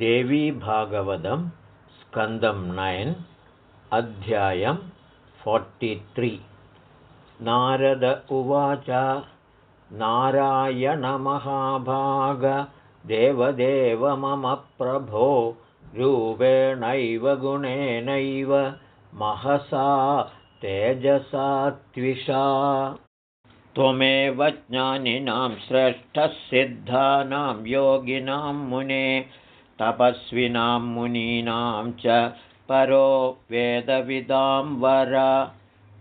देवीभागवतं स्कन्दं नयन् अध्यायं फोर्टित्रि नारद उवाच नारायणमहाभागदेवदेव मम प्रभो रूपेणैव गुणेनैव महसा तेजसा त्विषा। त्वमेव ज्ञानिनां श्रेष्ठः सिद्धानां योगिनां मुने तपस्विनां मुनीनां च परो वेदविदां वर।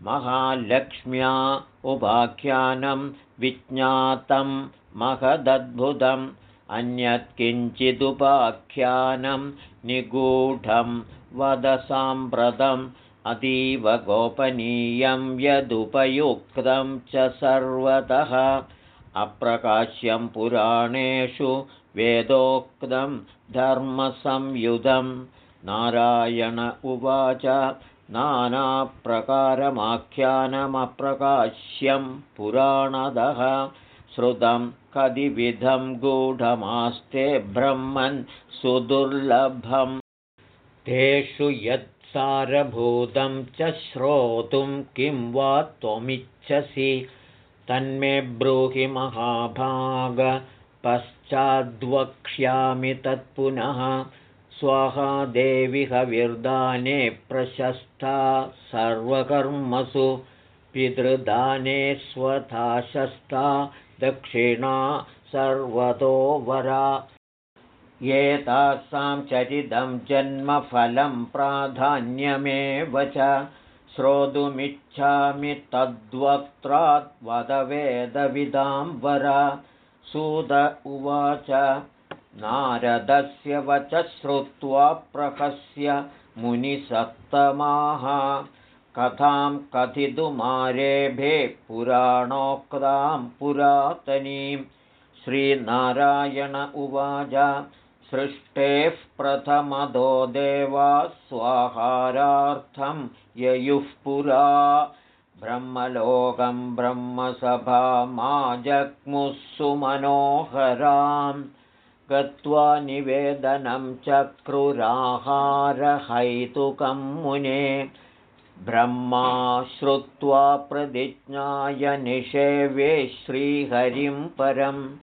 महालक्ष्म्या उपाख्यानं विज्ञातं महदद्भुतम् अन्यत्किञ्चिदुपाख्यानं निगूढं वदसाम्प्रतम् अतीव गोपनीयं यदुपयुक्तं च सर्वतः। अप्रकाश्यं पुराणेषु वेदोक्तं धर्मसंयुधं। नारायण उवाच नानाप्रकारमाख्यानमप्रकाश्यं पुराणदः। श्रुतं कतिविधं गूढमास्ते ब्रह्मन् सुदुर्लभम्। तेषु यत् सारभूतं च श्रोतुं किं वा त्वमिच्छसि। तन्मे ब्रूहि महाभाग पश्चाद्वक्ष्यामि तत्पुनः। स्वाहा देवि हविर्दाने प्रशस्ता सर्वकर्मसु। पितृदाने स्वथाशस्ता दक्षिणा सर्वतो वरा। एतासां चरितं जन्मफलं प्राधान्यमेव च। श्रोतुमिच्छामि तद्वक्त्राद्वदवेदविदां वर सुद उवाच। नारदस्य वच श्रुत्वा प्रहस्य मुनिसत्तमाः कथां कथितुमारेभे पुराणोक्तां पुरातनीं। श्रीनारायण उवाच सृष्टेः प्रथमदो देवा स्वाहारार्थं ययुः पुरा ब्रह्मलोकं ब्रह्मसभा मा जग्मुः सुमनोहरां गत्वा निवेदनं चक्रुराहारहैतुकं मुने। ब्रह्मा श्रुत्वा प्रतिज्ञाय निषेवे श्रीहरिं परं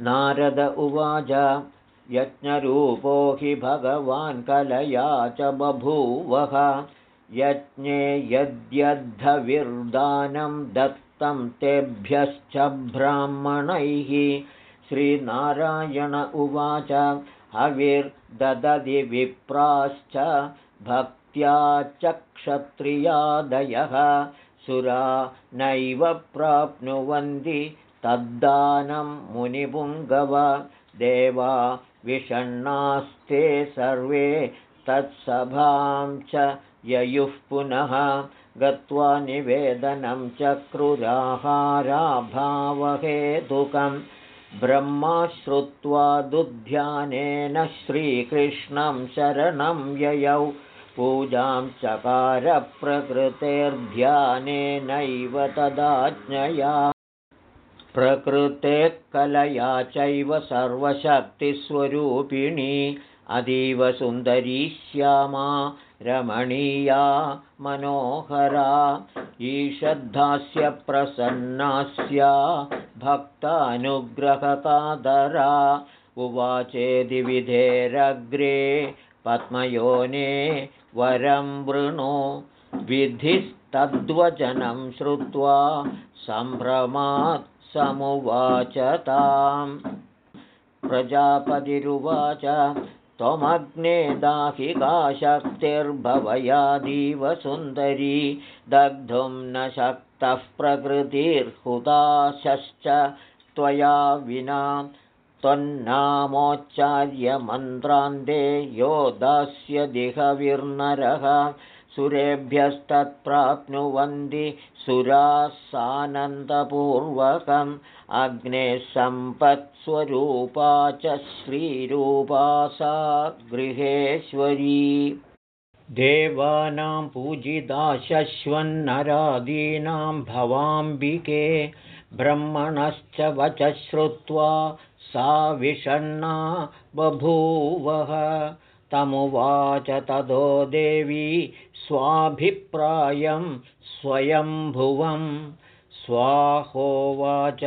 नारद उवाच यज्ञरूपो हि भगवान् कलया च बभूवः यज्ञे यद्यद्धविर्दानं दत्तं तेभ्यश्च ब्राह्मणैः। श्रीनारायण उवाच हविर्ददति विप्राश्च भक्त्या च क्षत्रियादयः। सुरा नैव प्राप्नुवन्ति तद्दानं मुनिपुङ्गव। देवा विषण्णास्ते सर्वे तत्सभां च ययुः पुनः गत्वा निवेदनं चक्रुराहाराभावहेतुकं ब्रह्मा श्रुत्वा दुध्यानेन श्रीकृष्णं शरणं ययौ। पूजां चकारप्रकृतेर्ध्यानेनैव तदाज्ञया। प्रकृतेः कलया चैव सर्वशक्तिस्वरूपिणी अतीव सुन्दरी श्यामा रमणीया मनोहरा ईषद्धास्य प्रसन्नास्या भक्तानुग्रहकादरा उवाचेदिविधेरग्रे पद्मयोने वरं वृणो। विधिस्तद्वचनं श्रुत्वा सम्भ्रमात् समुवाच ताम् प्रजापतिरुवाच त्वमग्ने दाहिका शक्तिर्भवयादीव सुन्दरी दग्धुं न शक्तः प्रकृतिर्हुदाशश्च त्वया विना त्वन्नामोच्चार्यमन्त्रान्ते यो दास्य दिहविर्नरः सुरेभ्यस्तत्प्राप्नुवन्ति सुराः सानन्दपूर्वकम् अग्नेः सम्पत्स्वरूपा च श्रीरूपा सा गृहेश्वरी। देवानां पूजिता शश्वन्नरादीनां भवाम्बिके ब्रह्मणश्च वच श्रुत्वा सा विषण्णा बभूवः तमुवाच ततो देवी स्वाभिप्रायं स्वयम्भुवं स्वाहोवाच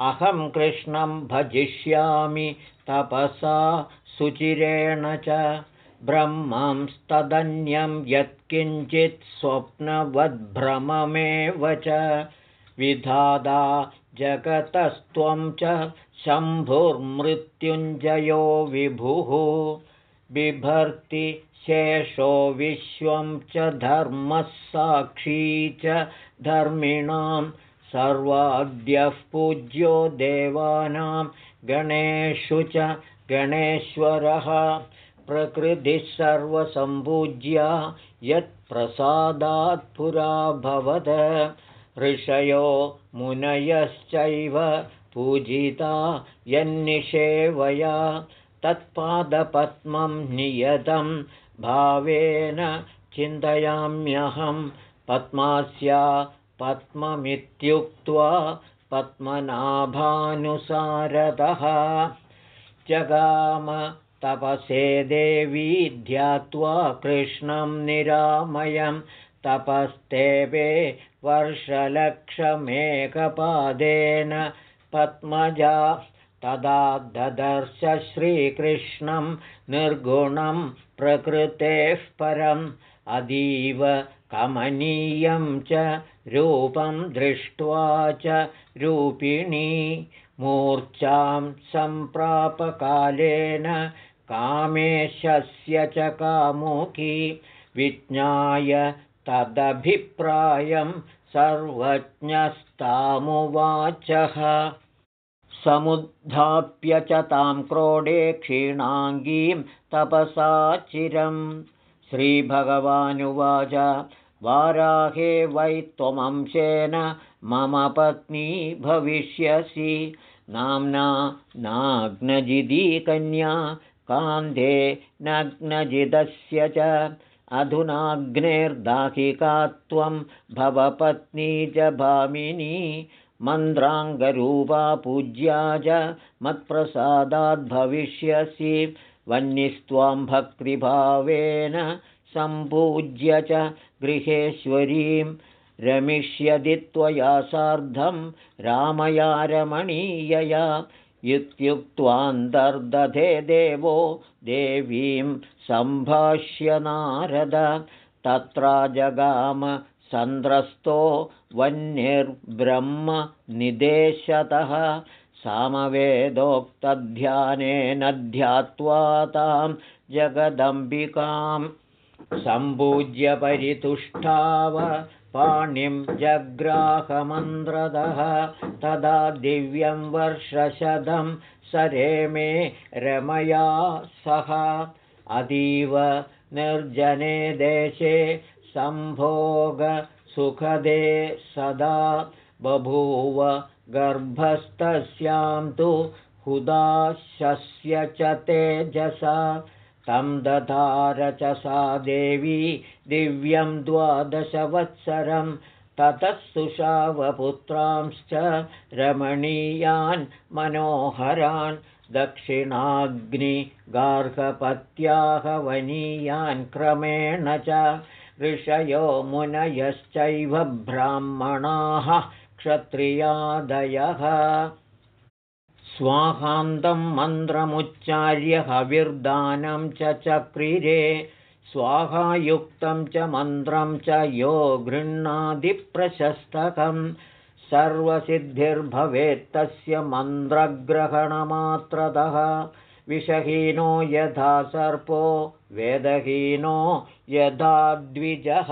अहं कृष्णं भजिष्यामि तपसा सुचिरेण च। ब्रह्मंस्तदन्यं यत्किञ्चित् स्वप्नवद्भ्रममेव च। विधादा जगतस्त्वं च शम्भुर्मृत्युञ्जयो विभुः बिभर्ति शेषो विश्वं च धर्मः साक्षी च धर्मिणां सर्वाद्यः पूज्यो देवानां गणेषु च गणेश्वरः। प्रकृतिः सर्वसम्पूज्या यत्प्रसादात् पुरा भवद। ऋषयो मुनयश्चैव पूजिता यन्निषेवया तत्पादपद्मं नियतं भावेन चिन्तयाम्यहं पद्मास्या पद्ममित्युक्त्वा पद्मनाभानुसारतः जगाम तपसे देवी ध्यात्वा कृष्णं निरामयं तपस्तेवे वर्षलक्षमेकपादेन पद्मजा तदा ददर्श श्रीकृष्णं निर्गुणं प्रकृतेः परम् अतीव कमनीयं च रूपं दृष्ट्वा च रूपिणी मूर्च्छां सम्प्रापकालेन कामेशस्य च कामुकी विज्ञाय तदभिप्रायं सर्वज्ञस्तामुवाचः समुद्धाप्य च तां क्रोडे क्षीणाङ्गीं तपसा चिरं। श्रीभगवानुवाच वाराहे वै त्वमंशेन मम पत्नी भविष्यसि। नाम्ना नाग्नजिदी कन्या कान्धे नग्नजिदस्य च। अधुनाग्नेर्दाहिका त्वं भवपत्नी च भामिनी मन्द्राङ्गरूपा पूज्या च मत्प्रसादाद्भविष्यसि। वह्निस्त्वां भक्तिभावेन सम्पूज्य च गृहेश्वरीं। रमिष्यदि त्वया सार्धं रामया रमणीयया इत्युक्त्वान्तर्दधे देवो देवीं सम्भाष्य नारद। तत्रा जगाम सन्द्रस्तो वह्निर्ब्रह्म निदेशतः सामवेदोक्तध्यानेन ध्यात्वा तां जगदम्बिकां सम्पूज्य परितुष्टाव पाणिं जग्राहमन्द्रदः तदा दिव्यं वर्षशतं सरेमे रमया सह अतीव निर्जने देशे सम्भोगसुखदे सदा बभूव गर्भस्तस्यां तु हुदाशस्य च तेजसा। तं दधार च सा देवी दिव्यं द्वादशवत्सरं। ततः सुषावपुत्रांश्च रमणीयान् मनोहरान् दक्षिणाग्निगार्हपत्याहवनीयान् क्रमेण च ऋषयो मुनयश्चैव ब्राह्मणाः क्षत्रियादयः। स्वाहान्तं मन्त्रमुच्चार्य हविर्दानं च चक्रिरे स्वाहायुक्तं च मन्त्रं च यो गृह्णादिप्रशस्तकं। सर्वसिद्धिर्भवेत्तस्य मन्त्रग्रहणमात्रतः विषहीनो यथा सर्पो वेदहीनो यथा द्विजः।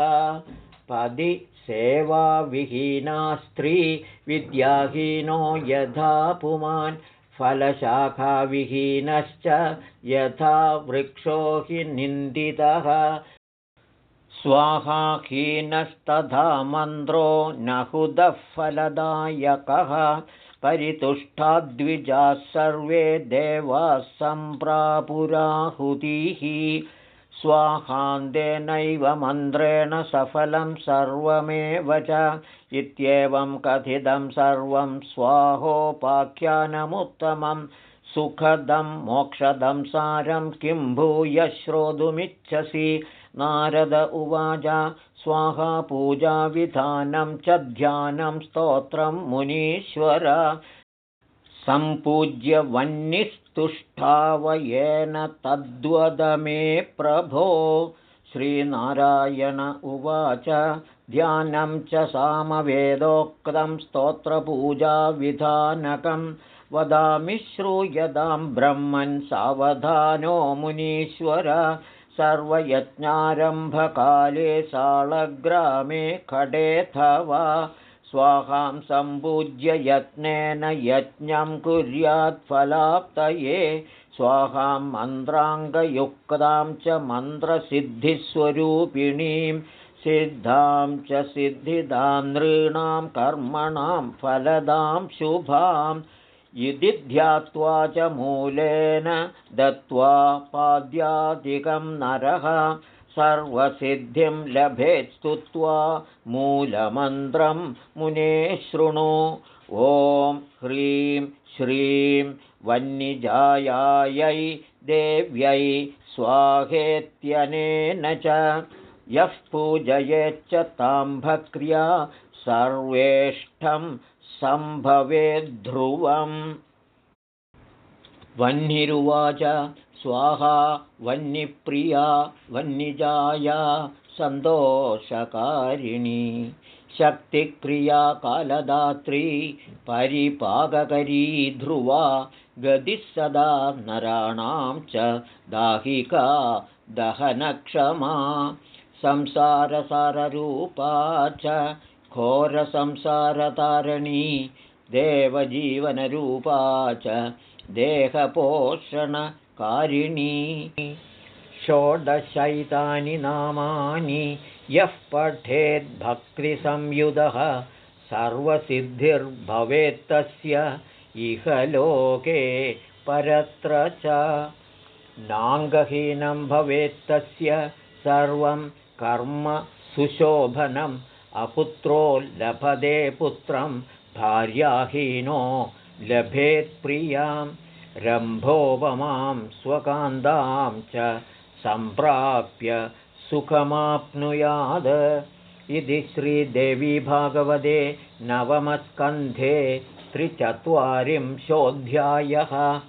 पदि सेवाविहीना स्त्री विद्याहीनो यथा पुमान् फलशाखाविहीनश्च यथा वृक्षो हि निन्दितः। स्वाहाहीनस्तथा मन्त्रो नहुदः फलदायकः परितुष्टाद्विजाः सर्वे देवाः सम्प्रापुराहुतिः। स्वाहान्तेनैव मन्त्रेण सफलं सर्वमेव च इत्येवं कथितं सर्वं स्वाहोपाख्यानमुत्तमं। सुखदं मोक्षदं सारं किं भूय श्रोतुमिच्छसि नारद उवाच स्वाहा पूजाविधानं च ध्यानं स्तोत्रं मुनीश्वर। सम्पूज्य वह्निस्तुष्टावयेन तद्वद मे प्रभो। श्रीनारायण उवाच ध्यानं च सामवेदोक्तं स्तोत्रपूजाविधानकं। वदामि श्रूयतां ब्रह्मन् सावधानो मुनीश्वर सर्वयज्ञारम्भकाले साळग्रामे खडेऽथवा स्वाहां सम्पूज्य यत्नेन यज्ञं कुर्यात् फलाप्तये। स्वाहां मन्त्राङ्गयुक्तां च मन्त्रसिद्धिस्वरूपिणीं। सिद्धां च सिद्धिदां नृणां कर्मणां फलदां शुभां इति ध्यात्वा च मूलेन दत्त्वा पाद्यादिकं नरः। सर्वसिद्धिं लभेत् स्तुत्वा मूलमन्त्रं मुने शृणु ॐ ह्रीं श्रीं वह्निजायायै देव्यै स्वाहेत्यनेन च। यः पूजयेच्च ताम्भक्रिया सर्वेष्ठं सम्भवेद्ध्रुवम् वह्निरुवाच स्वाहा वह्निप्रिया वह्निजाया सन्तोषकारिणी। शक्तिक्रिया कालदात्री परिपाककरी ध्रुवा गतिः सदा नराणां च दाहिका दहनक्षमा। संसारसाररूपा च घोरसंसारतारिणी देवजीवनरूपा च देहपोषणकारिणी। षोडशैतानि नामानि यः पठेद्भक्तिसंयुधः सर्वसिद्धिर्भवेत्तस्य इह लोके परत्र च। नाङ्गहीनं भवेत्तस्य सर्वं कर्म सुशोभनम् अपुत्रो लभते पुत्रं भार्याहीनो लभेत्प्रियां रम्भोपमां स्वकान्तां च सम्प्राप्य सुखमाप्नुयात्। इति श्रीदेवी भागवते नवमस्कन्धे त्रिचत्वारिंशोऽध्यायः